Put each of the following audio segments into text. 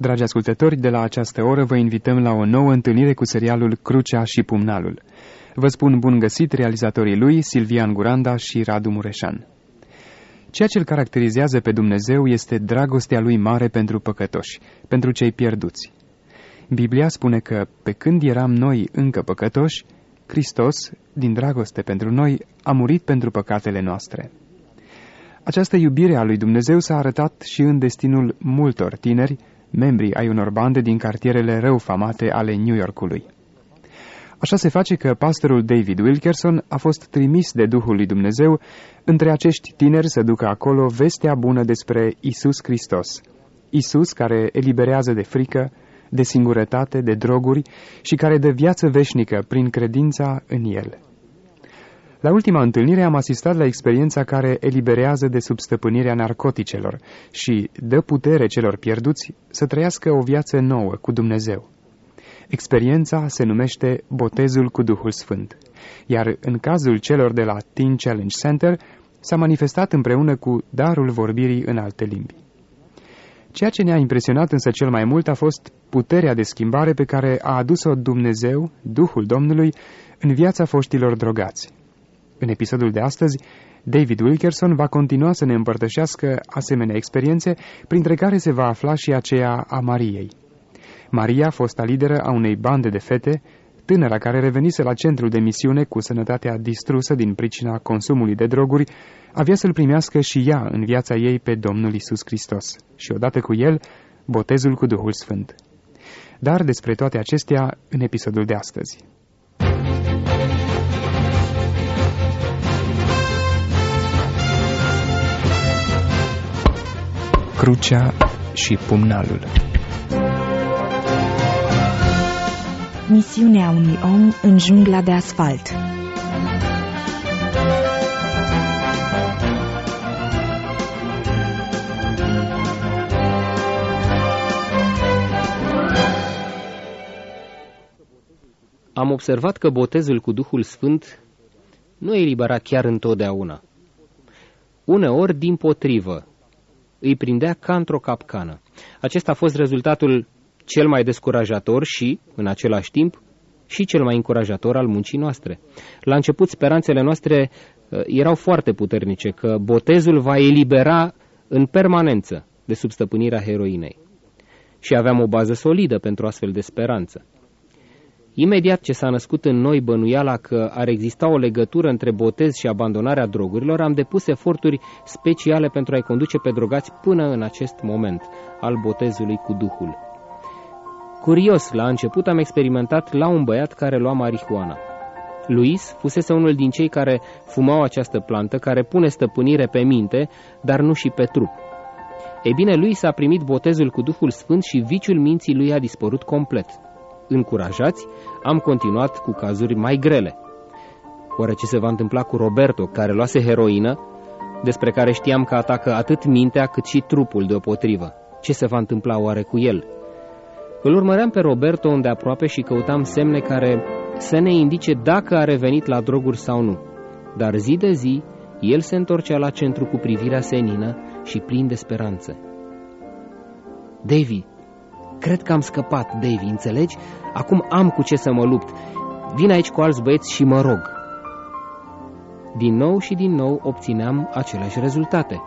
Dragi ascultători, de la această oră vă invităm la o nouă întâlnire cu serialul Crucea și Pumnalul. Vă spun bun găsit realizatorii lui, Silvian Guranda și Radu Mureșan. Ceea ce îl caracterizează pe Dumnezeu este dragostea lui mare pentru păcătoși, pentru cei pierduți. Biblia spune că, pe când eram noi încă păcătoși, Hristos, din dragoste pentru noi, a murit pentru păcatele noastre. Această iubire a lui Dumnezeu s-a arătat și în destinul multor tineri, membri ai unor bande din cartierele răufamate ale New Yorkului. Așa se face că pastorul David Wilkerson a fost trimis de Duhul lui Dumnezeu între acești tineri să ducă acolo vestea bună despre Isus Hristos. Isus care eliberează de frică, de singurătate, de droguri și care dă viață veșnică prin credința în El. La ultima întâlnire am asistat la experiența care eliberează de substăpânirea narcoticelor și dă putere celor pierduți să trăiască o viață nouă cu Dumnezeu. Experiența se numește botezul cu Duhul Sfânt, iar în cazul celor de la Teen Challenge Center s-a manifestat împreună cu darul vorbirii în alte limbi. Ceea ce ne-a impresionat însă cel mai mult a fost puterea de schimbare pe care a adus-o Dumnezeu, Duhul Domnului, în viața foștilor drogați. În episodul de astăzi, David Wilkerson va continua să ne împărtășească asemenea experiențe, printre care se va afla și aceea a Mariei. Maria, fosta lideră a unei bande de fete, tânăra care revenise la centrul de misiune cu sănătatea distrusă din pricina consumului de droguri, avea să-L primească și ea în viața ei pe Domnul Isus Hristos și odată cu El, botezul cu Duhul Sfânt. Dar despre toate acestea în episodul de astăzi. Crucea și pumnalul Misiunea unui om în jungla de asfalt Am observat că botezul cu Duhul Sfânt nu elibera chiar întotdeauna. Uneori, din potrivă, îi prindea ca într-o capcană. Acesta a fost rezultatul cel mai descurajator și, în același timp, și cel mai încurajator al muncii noastre. La început, speranțele noastre uh, erau foarte puternice, că botezul va elibera în permanență de substăpânirea heroinei. Și aveam o bază solidă pentru astfel de speranță. Imediat ce s-a născut în noi bănuiala că ar exista o legătură între botez și abandonarea drogurilor, am depus eforturi speciale pentru a-i conduce pe drogați până în acest moment al botezului cu Duhul. Curios, la început am experimentat la un băiat care lua marihuana. Luis fusese unul din cei care fumau această plantă, care pune stăpânire pe minte, dar nu și pe trup. Ei bine, Luis a primit botezul cu Duhul Sfânt și viciul minții lui a dispărut complet. Încurajați, am continuat cu cazuri mai grele. Oare ce se va întâmpla cu Roberto, care luase heroină, despre care știam că atacă atât mintea cât și trupul deopotrivă? Ce se va întâmpla oare cu el? Îl urmăream pe Roberto unde aproape și căutam semne care să ne indice dacă a revenit la droguri sau nu. Dar zi de zi, el se întorcea la centru cu privirea senină și plin de speranță. Davy, cred că am scăpat, Davy, înțelegi? Acum am cu ce să mă lupt. Vin aici cu alți băieți și mă rog. Din nou și din nou obțineam aceleași rezultate.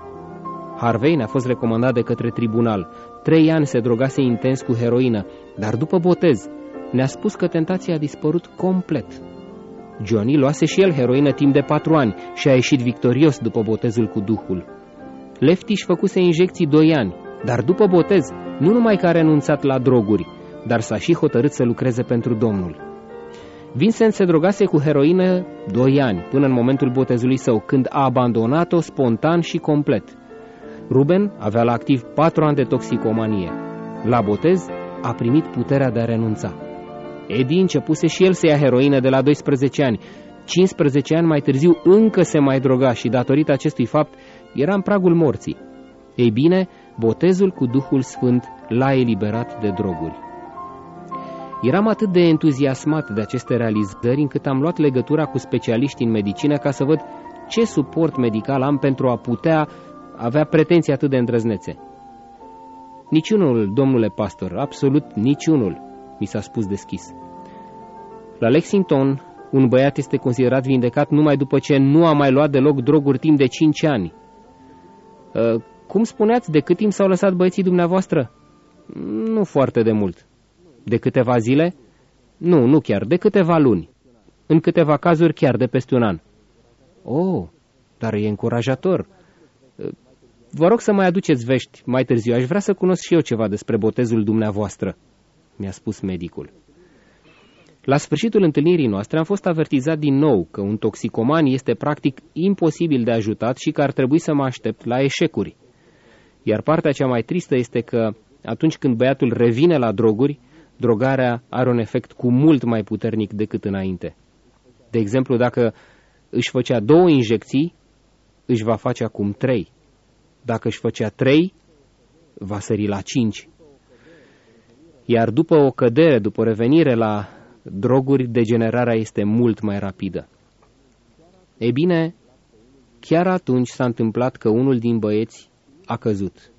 Harvey ne-a fost recomandat de către tribunal. Trei ani se drogase intens cu heroină, dar după botez ne-a spus că tentația a dispărut complet. Johnny luase și el heroină timp de patru ani și a ieșit victorios după botezul cu Duhul. Lefty își făcuse injecții doi ani, dar după botez nu numai că a renunțat la droguri, dar s-a și hotărât să lucreze pentru Domnul. Vincent se drogase cu heroină doi ani, până în momentul botezului său, când a abandonat-o spontan și complet. Ruben avea la activ patru ani de toxicomanie. La botez a primit puterea de a renunța. Eddie începuse și el să ia heroină de la 12 ani. 15 ani mai târziu încă se mai droga și datorită acestui fapt era în pragul morții. Ei bine, botezul cu Duhul Sfânt l-a eliberat de droguri. Eram atât de entuziasmat de aceste realizări încât am luat legătura cu specialiști în medicină ca să văd ce suport medical am pentru a putea avea pretenții atât de îndrăznețe. Niciunul, domnule pastor, absolut niciunul, mi s-a spus deschis. La Lexington, un băiat este considerat vindecat numai după ce nu a mai luat deloc droguri timp de 5 ani. Uh, cum spuneați, de cât timp s-au lăsat băieții dumneavoastră? Nu foarte de mult. De câteva zile? Nu, nu chiar, de câteva luni. În câteva cazuri chiar de peste un an. Oh, dar e încurajator. Vă rog să mai aduceți vești mai târziu. Aș vrea să cunosc și eu ceva despre botezul dumneavoastră, mi-a spus medicul. La sfârșitul întâlnirii noastre am fost avertizat din nou că un toxicoman este practic imposibil de ajutat și că ar trebui să mă aștept la eșecuri. Iar partea cea mai tristă este că atunci când băiatul revine la droguri, drogarea are un efect cu mult mai puternic decât înainte. De exemplu, dacă își făcea două injecții, își va face acum trei. Dacă își făcea trei, va sări la cinci. Iar după o cădere, după o revenire la droguri, degenerarea este mult mai rapidă. Ei bine, chiar atunci s-a întâmplat că unul din băieți a căzut.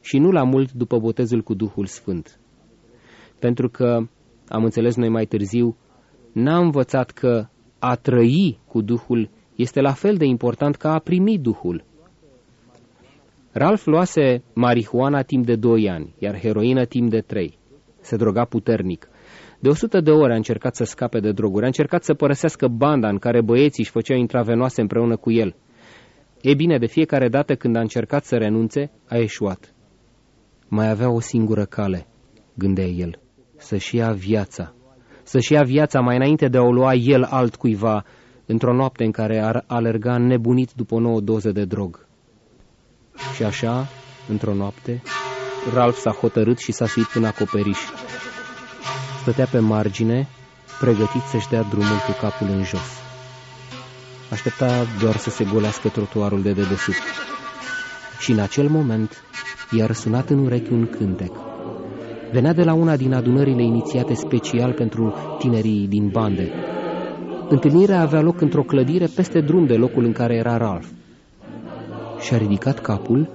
Și nu la mult după botezul cu Duhul Sfânt. Pentru că, am înțeles noi mai târziu, n-a învățat că a trăi cu Duhul este la fel de important ca a primi Duhul. Ralph luase marihuana timp de doi ani, iar heroină timp de trei. Se droga puternic. De o sută de ore a încercat să scape de droguri, a încercat să părăsească banda în care băieții își făceau intravenoase împreună cu el. E bine, de fiecare dată când a încercat să renunțe, a eșuat. Mai avea o singură cale, gândea el, să-și ia viața. Să-și ia viața mai înainte de a o lua el altcuiva, într-o noapte în care ar alerga nebunit după o nouă doză de drog. Și așa, într-o noapte, Ralph s-a hotărât și s-a suit în acoperiș. Stătea pe margine, pregătit să-și dea drumul cu capul în jos. Aștepta doar să se golească trotuarul de dedesubt. Și în acel moment i-a răsunat în urechi un cântec. Venea de la una din adunările inițiate special pentru tinerii din bande. Întâlnirea avea loc într-o clădire peste drum de locul în care era Ralph. Și-a ridicat capul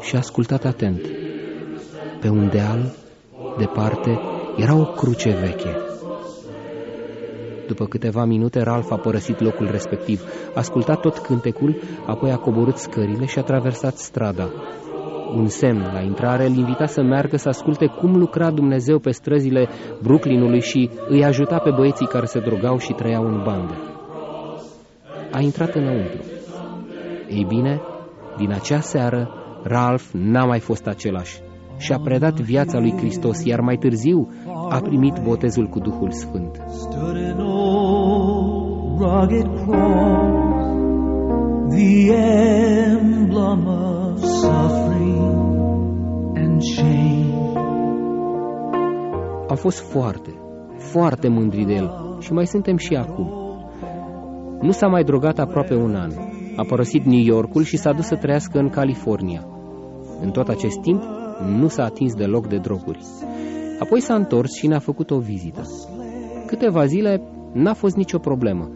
și a ascultat atent. Pe un deal, departe, era o cruce veche. După câteva minute, Ralph a părăsit locul respectiv, a ascultat tot cântecul, apoi a coborât scările și a traversat strada. Un semn la intrare îl invita să meargă să asculte cum lucra Dumnezeu pe străzile Brooklynului și îi ajuta pe băieții care se drogau și trăiau în bande. A intrat înăuntru. Ei bine, din acea seară, Ralph n-a mai fost același și a predat viața lui Hristos, iar mai târziu a primit botezul cu Duhul Sfânt. Am fost foarte, foarte mândri de el și mai suntem și acum. Nu s-a mai drogat aproape un an. A părăsit New Yorkul și s-a dus să trăiască în California. În tot acest timp, nu s-a atins deloc de droguri. Apoi s-a întors și ne-a făcut o vizită. Câteva zile n-a fost nicio problemă,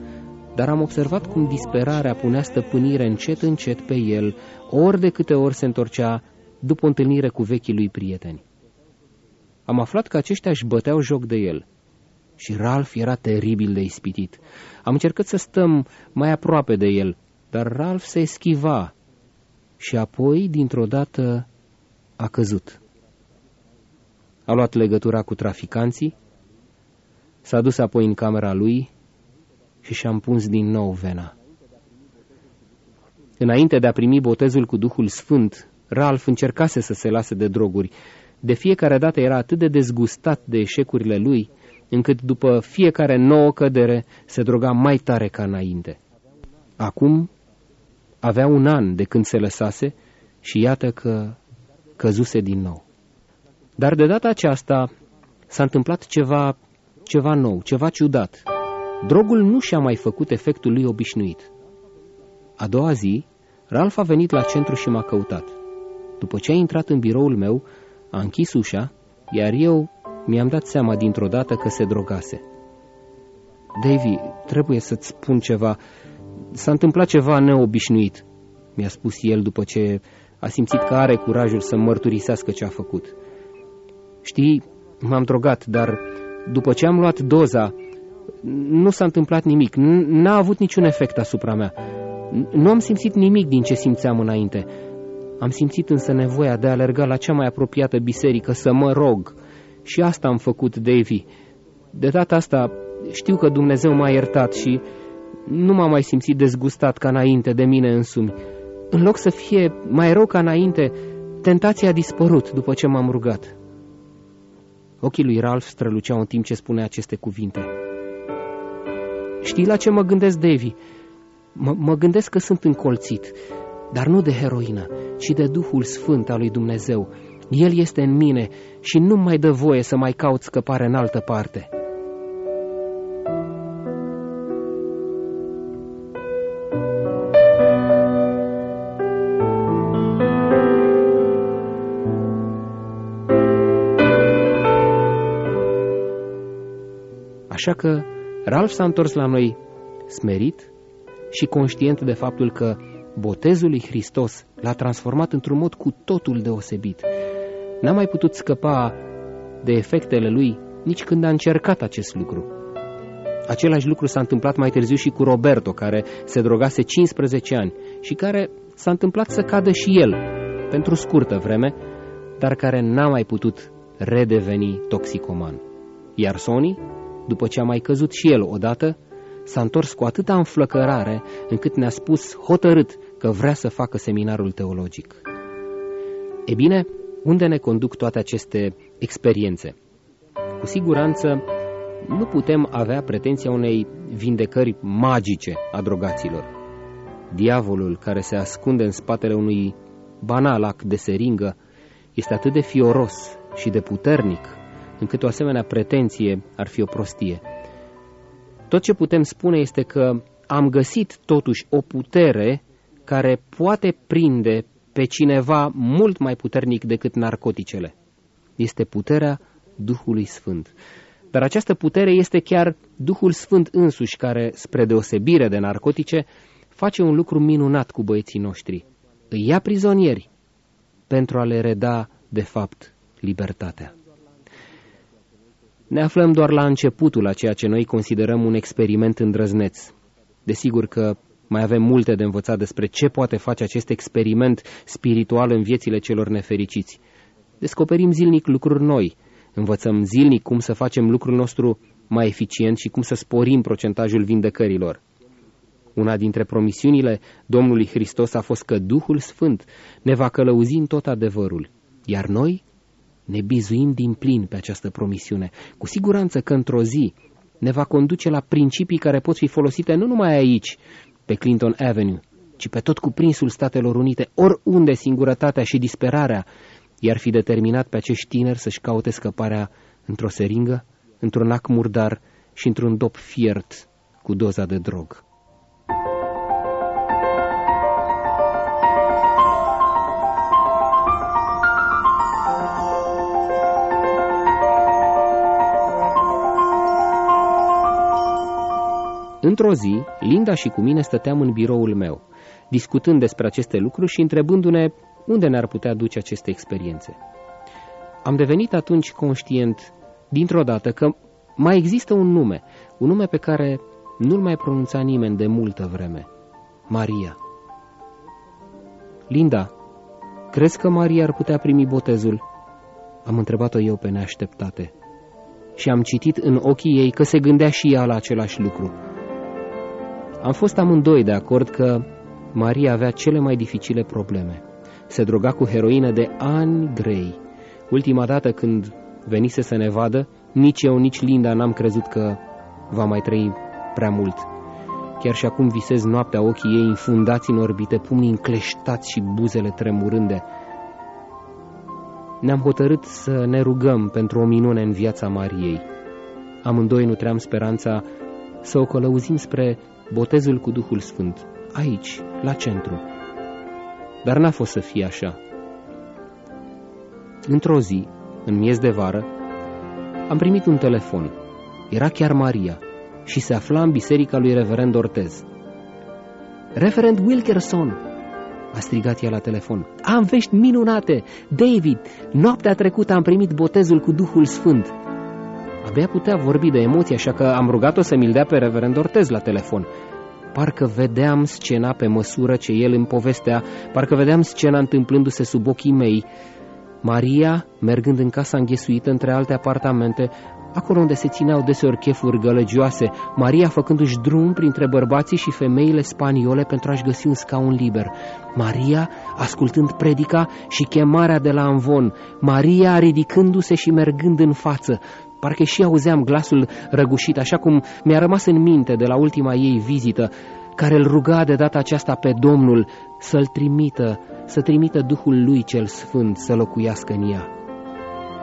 dar am observat cum disperarea punea stăpânire încet încet pe el, ori de câte ori se întorcea după o întâlnire cu vechii lui prieteni. Am aflat că aceștia își băteau joc de el și Ralph era teribil de ispitit. Am încercat să stăm mai aproape de el, dar Ralph se eschiva și apoi, dintr-o dată, a căzut. A luat legătura cu traficanții, s-a dus apoi în camera lui și și-a împuns din nou vena. Înainte de a primi botezul cu Duhul Sfânt, Ralph încercase să se lase de droguri. De fiecare dată era atât de dezgustat de eșecurile lui, încât după fiecare nouă cădere se droga mai tare ca înainte. Acum avea un an de când se lăsase și iată că căzuse din nou. Dar de data aceasta s-a întâmplat ceva, ceva nou, ceva ciudat. Drogul nu și-a mai făcut efectul lui obișnuit. A doua zi, Ralph a venit la centru și m-a căutat. După ce a intrat în biroul meu, a închis ușa, iar eu mi-am dat seama dintr-o dată că se drogase. Davy, trebuie să-ți spun ceva. S-a întâmplat ceva neobișnuit, mi-a spus el după ce a simțit că are curajul să mărturisească ce a făcut. Știi, m-am drogat, dar după ce am luat doza, nu s-a întâmplat nimic, n-a avut niciun efect asupra mea. Nu am simțit nimic din ce simțeam înainte. Am simțit însă nevoia de a alerga la cea mai apropiată biserică să mă rog. Și asta am făcut, Davy. De data asta știu că Dumnezeu m-a iertat și nu m-am mai simțit dezgustat ca înainte de mine însumi. În loc să fie mai rău ca înainte, tentația a dispărut după ce m-am rugat. Ochii lui Ralph străluceau în timp ce spunea aceste cuvinte. Știi la ce mă gândesc, Davy? M mă gândesc că sunt încolțit, dar nu de heroină, ci de Duhul Sfânt al lui Dumnezeu. El este în mine și nu mai dă voie să mai caut scăpare în altă parte. Așa că Ralph s-a întors la noi smerit și conștient de faptul că botezul lui Hristos l-a transformat într-un mod cu totul deosebit. N-a mai putut scăpa de efectele lui nici când a încercat acest lucru. Același lucru s-a întâmplat mai târziu și cu Roberto, care se drogase 15 ani și care s-a întâmplat să cadă și el, pentru scurtă vreme, dar care n-a mai putut redeveni toxicoman. Iar Sony după ce a mai căzut și el odată, s-a întors cu atâta înflăcărare încât ne-a spus hotărât că vrea să facă seminarul teologic. E bine, unde ne conduc toate aceste experiențe? Cu siguranță nu putem avea pretenția unei vindecări magice a drogaților. Diavolul care se ascunde în spatele unui banal act de seringă este atât de fioros și de puternic încât o asemenea pretenție ar fi o prostie. Tot ce putem spune este că am găsit totuși o putere care poate prinde pe cineva mult mai puternic decât narcoticele. Este puterea Duhului Sfânt. Dar această putere este chiar Duhul Sfânt însuși care, spre deosebire de narcotice, face un lucru minunat cu băieții noștri. Îi ia prizonieri pentru a le reda, de fapt, libertatea. Ne aflăm doar la începutul a ceea ce noi considerăm un experiment îndrăzneț. Desigur că mai avem multe de învățat despre ce poate face acest experiment spiritual în viețile celor nefericiți. Descoperim zilnic lucruri noi, învățăm zilnic cum să facem lucrul nostru mai eficient și cum să sporim procentajul vindecărilor. Una dintre promisiunile Domnului Hristos a fost că Duhul Sfânt ne va călăuzi în tot adevărul, iar noi ne bizuim din plin pe această promisiune. Cu siguranță că într-o zi ne va conduce la principii care pot fi folosite nu numai aici, pe Clinton Avenue, ci pe tot cuprinsul Statelor Unite, oriunde singurătatea și disperarea i-ar fi determinat pe acești tineri să-și caute scăparea într-o seringă, într-un ac murdar și într-un dop fiert cu doza de drog. Într-o zi, Linda și cu mine stăteam în biroul meu, discutând despre aceste lucruri și întrebându-ne unde ne-ar putea duce aceste experiențe. Am devenit atunci conștient, dintr-o dată, că mai există un nume, un nume pe care nu-l mai pronunța nimeni de multă vreme. Maria. Linda, crezi că Maria ar putea primi botezul? Am întrebat-o eu pe neașteptate. Și am citit în ochii ei că se gândea și ea la același lucru. Am fost amândoi de acord că Maria avea cele mai dificile probleme. Se droga cu heroină de ani grei. Ultima dată când venise să ne vadă, nici eu, nici Linda n-am crezut că va mai trăi prea mult. Chiar și acum visez noaptea ochii ei infundați în orbite, pumnii încleștați și buzele tremurânde. Ne-am hotărât să ne rugăm pentru o minune în viața Mariei. Amândoi nutream speranța să o călăuzim spre botezul cu Duhul Sfânt, aici, la centru. Dar n-a fost să fie așa. Într-o zi, în miez de vară, am primit un telefon. Era chiar Maria și se afla în biserica lui Reverend Ortez. Reverend Wilkerson, a strigat ea la telefon. Am vești minunate! David, noaptea trecută am primit botezul cu Duhul Sfânt. Abia putea vorbi de emoție, așa că am rugat-o să mi-l dea pe reverend Ortez la telefon. Parcă vedeam scena pe măsură ce el îmi povestea, parcă vedeam scena întâmplându-se sub ochii mei. Maria, mergând în casa înghesuită între alte apartamente, acolo unde se țineau deseori chefuri gălăgioase, Maria făcându-și drum printre bărbații și femeile spaniole pentru a-și găsi un scaun liber. Maria ascultând predica și chemarea de la Anvon, Maria ridicându-se și mergând în față, Parcă și auzeam glasul răgușit, așa cum mi-a rămas în minte de la ultima ei vizită, care îl ruga de data aceasta pe Domnul să-l trimită, să trimită Duhul lui cel Sfânt să locuiască în ea.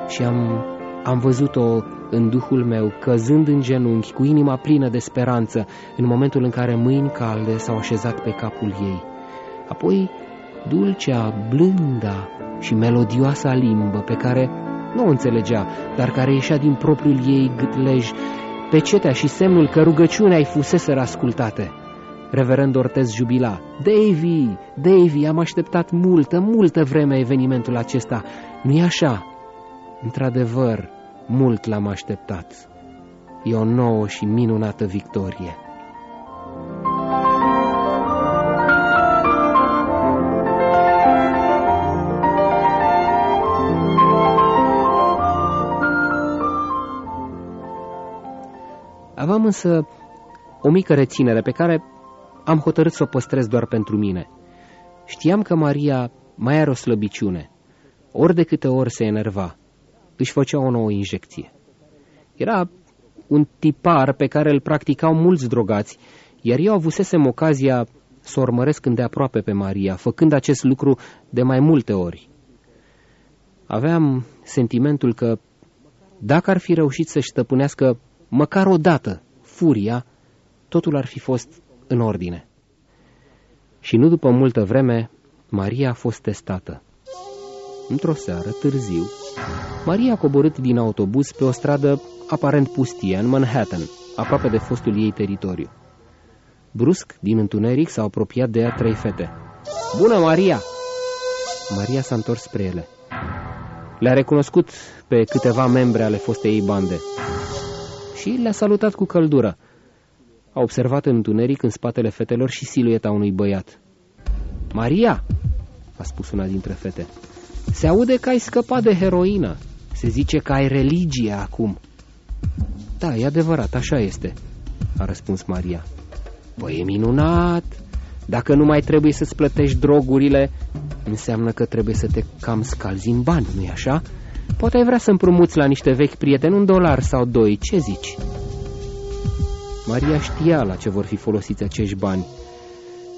Și am, am văzut-o în Duhul meu, căzând în genunchi, cu inima plină de speranță, în momentul în care mâini calde s-au așezat pe capul ei. Apoi, dulcea, blânda și melodioasa limbă pe care nu o înțelegea, dar care ieșea din propriul ei gâtlej, pecetea și semnul că rugăciunea îi fusese ascultate. Reverend Ortez jubila. Davy, Davy, am așteptat multă, multă vreme evenimentul acesta. Nu-i așa? Într-adevăr, mult l-am așteptat. E o nouă și minunată victorie. Aveam însă o mică reținere pe care am hotărât să o păstrez doar pentru mine. Știam că Maria mai are o slăbiciune. Ori de câte ori se enerva, își făcea o nouă injecție. Era un tipar pe care îl practicau mulți drogați, iar eu avusesem ocazia să o urmăresc îndeaproape pe Maria, făcând acest lucru de mai multe ori. Aveam sentimentul că, dacă ar fi reușit să-și stăpânească măcar o dată furia, totul ar fi fost în ordine. Și nu după multă vreme, Maria a fost testată. Într-o seară, târziu, Maria a coborât din autobuz pe o stradă aparent pustie, în Manhattan, aproape de fostul ei teritoriu. Brusc, din întuneric, s-au apropiat de ea trei fete. Bună, Maria! Maria s-a întors spre ele. Le-a recunoscut pe câteva membre ale fostei ei bande și le-a salutat cu căldură. A observat în întuneric în spatele fetelor și silueta unui băiat. Maria, a spus una dintre fete, se aude că ai scăpat de heroină. Se zice că ai religie acum. Da, e adevărat, așa este, a răspuns Maria. Păi e minunat! Dacă nu mai trebuie să-ți plătești drogurile, înseamnă că trebuie să te cam scalzi în bani, nu-i așa? Poate ai vrea să împrumuți la niște vechi prieteni un dolar sau doi, ce zici? Maria știa la ce vor fi folosiți acești bani.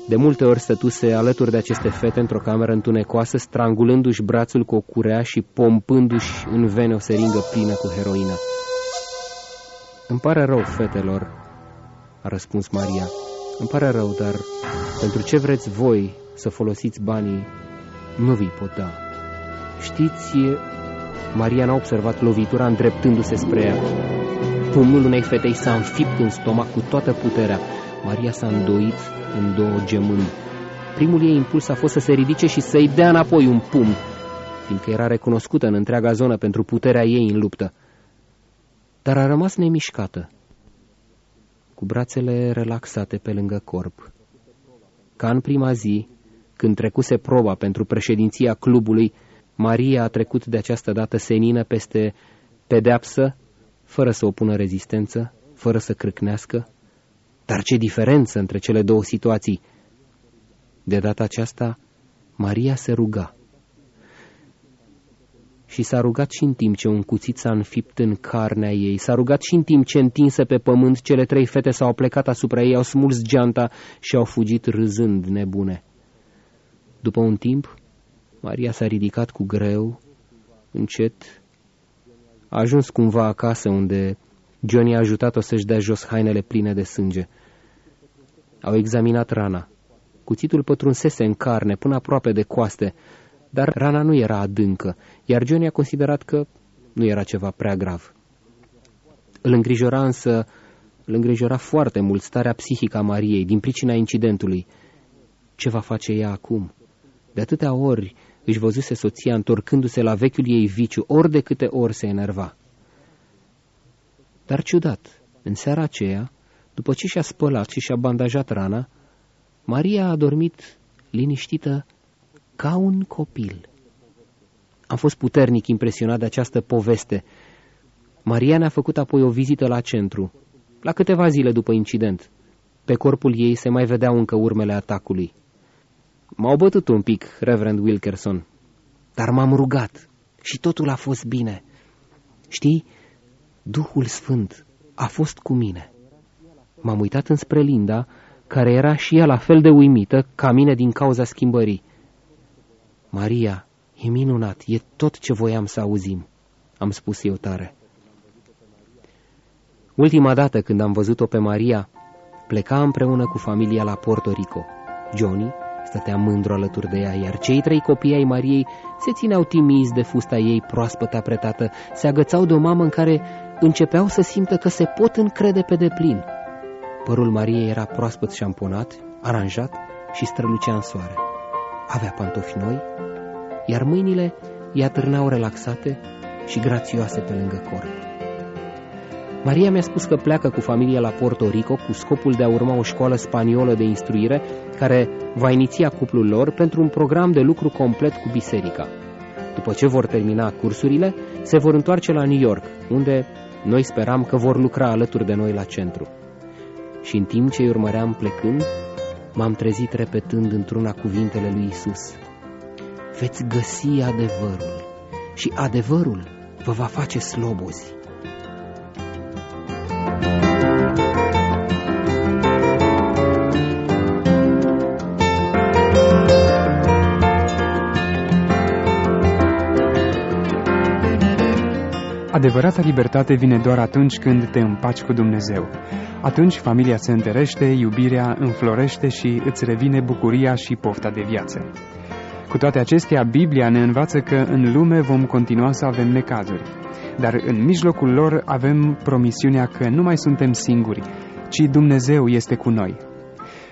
De multe ori stătuse alături de aceste fete într-o cameră întunecoasă, strangulându-și brațul cu o curea și pompându-și în vene o seringă plină cu heroină. Îmi pare rău, fetelor, a răspuns Maria. Îmi pare rău, dar pentru ce vreți voi să folosiți banii, nu vi pot da. Știți, Maria n-a observat lovitura îndreptându-se spre ea. Pumnul unei fetei s-a înfipt în stomac cu toată puterea. Maria s-a îndoit în două gemând. Primul ei impuls a fost să se ridice și să-i dea înapoi un pumn, fiindcă era recunoscută în întreaga zonă pentru puterea ei în luptă. Dar a rămas nemișcată, cu brațele relaxate pe lângă corp. Ca în prima zi, când trecuse proba pentru președinția clubului, Maria a trecut de această dată senină peste pedeapsă, fără să opună rezistență, fără să crâcnească. Dar ce diferență între cele două situații! De data aceasta, Maria se ruga. Și s-a rugat și în timp ce un cuțit s-a înfipt în carnea ei, s-a rugat și în timp ce întinse pe pământ, cele trei fete s-au plecat asupra ei, au smuls geanta și au fugit râzând nebune. După un timp, Maria s-a ridicat cu greu, încet. A ajuns cumva acasă unde Johnny a ajutat-o să-și dea jos hainele pline de sânge. Au examinat rana. Cuțitul pătrunsese în carne până aproape de coaste, dar rana nu era adâncă, iar Johnny a considerat că nu era ceva prea grav. Îl îngrijora însă, îl îngrijora foarte mult starea psihică a Mariei din pricina incidentului. Ce va face ea acum? De atâtea ori își văzuse soția întorcându-se la vechiul ei viciu, ori de câte ori se enerva. Dar ciudat, în seara aceea, după ce și-a spălat și și-a bandajat rana, Maria a dormit liniștită ca un copil. Am fost puternic impresionat de această poveste. Maria ne-a făcut apoi o vizită la centru, la câteva zile după incident. Pe corpul ei se mai vedeau încă urmele atacului. M-au bătut un pic, Reverend Wilkerson, dar m-am rugat și totul a fost bine. Știi, Duhul Sfânt a fost cu mine. M-am uitat înspre Linda, care era și ea la fel de uimită ca mine din cauza schimbării. Maria, e minunat, e tot ce voiam să auzim, am spus eu tare. Ultima dată când am văzut-o pe Maria, pleca împreună cu familia la Porto Rico. Johnny stătea mândru alături de ea, iar cei trei copii ai Mariei se țineau timizi de fusta ei proaspăt apretată, se agățau de o mamă în care începeau să simtă că se pot încrede pe deplin. Părul Mariei era proaspăt șamponat, aranjat și strălucea în soare. Avea pantofi noi, iar mâinile i târnau relaxate și grațioase pe lângă corp. Maria mi-a spus că pleacă cu familia la Porto Rico cu scopul de a urma o școală spaniolă de instruire care va iniția cuplul lor pentru un program de lucru complet cu biserica. După ce vor termina cursurile, se vor întoarce la New York, unde noi speram că vor lucra alături de noi la centru. Și în timp ce îi urmăream plecând, m-am trezit repetând într-una cuvintele lui Isus. Veți găsi adevărul și adevărul vă va face slobozi. Adevărata libertate vine doar atunci când te împaci cu Dumnezeu. Atunci familia se întărește, iubirea înflorește și îți revine bucuria și pofta de viață. Cu toate acestea, Biblia ne învață că în lume vom continua să avem necazuri. Dar în mijlocul lor avem promisiunea că nu mai suntem singuri, ci Dumnezeu este cu noi.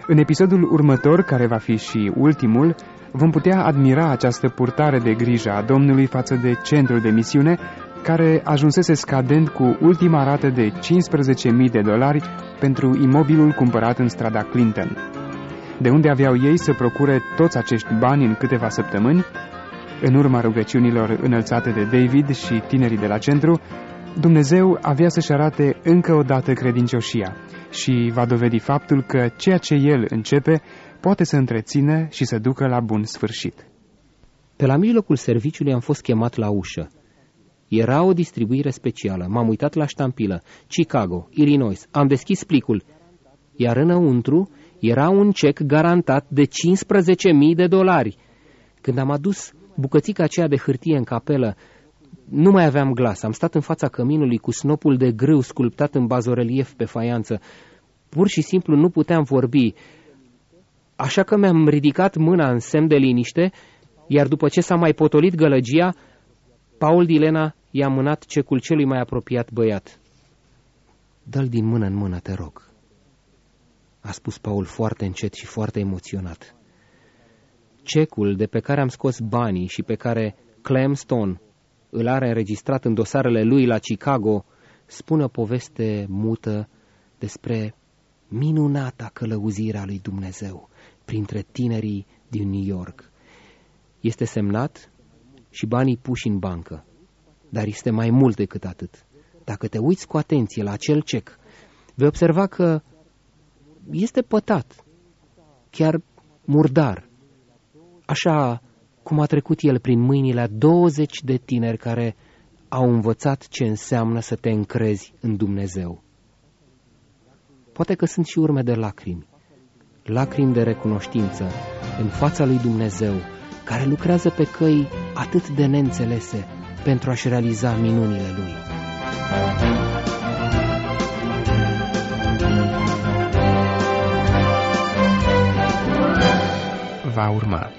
În episodul următor, care va fi și ultimul, vom putea admira această purtare de grijă a Domnului față de centrul de misiune care ajunsese scadent cu ultima rată de 15.000 de dolari pentru imobilul cumpărat în strada Clinton. De unde aveau ei să procure toți acești bani în câteva săptămâni? În urma rugăciunilor înălțate de David și tinerii de la centru, Dumnezeu avea să-și arate încă o dată credincioșia și va dovedi faptul că ceea ce El începe poate să întrețină și să ducă la bun sfârșit. Pe la mijlocul serviciului am fost chemat la ușă. Era o distribuire specială. M-am uitat la ștampilă. Chicago, Illinois. Am deschis plicul. Iar înăuntru era un cec garantat de 15.000 de dolari. Când am adus bucățica aceea de hârtie în capelă, nu mai aveam glas. Am stat în fața căminului cu snopul de grâu sculptat în bazorelief pe faianță. Pur și simplu nu puteam vorbi. Așa că mi-am ridicat mâna în semn de liniște, iar după ce s-a mai potolit gălăgia, Paul Dilena i-a mânat cecul celui mai apropiat băiat. Dă-l din mână în mână, te rog, a spus Paul foarte încet și foarte emoționat. Cecul de pe care am scos banii și pe care Clem Stone îl are înregistrat în dosarele lui la Chicago, spune o poveste mută despre minunata călăuzire a lui Dumnezeu printre tinerii din New York. Este semnat și banii puși în bancă. Dar este mai mult decât atât. Dacă te uiți cu atenție la acel cec, vei observa că este pătat, chiar murdar, așa cum a trecut el prin mâinile a 20 de tineri care au învățat ce înseamnă să te încrezi în Dumnezeu. Poate că sunt și urme de lacrimi, lacrimi de recunoștință în fața lui Dumnezeu, care lucrează pe căi atât de neînțelese pentru a-și realiza minunile Lui. Va urma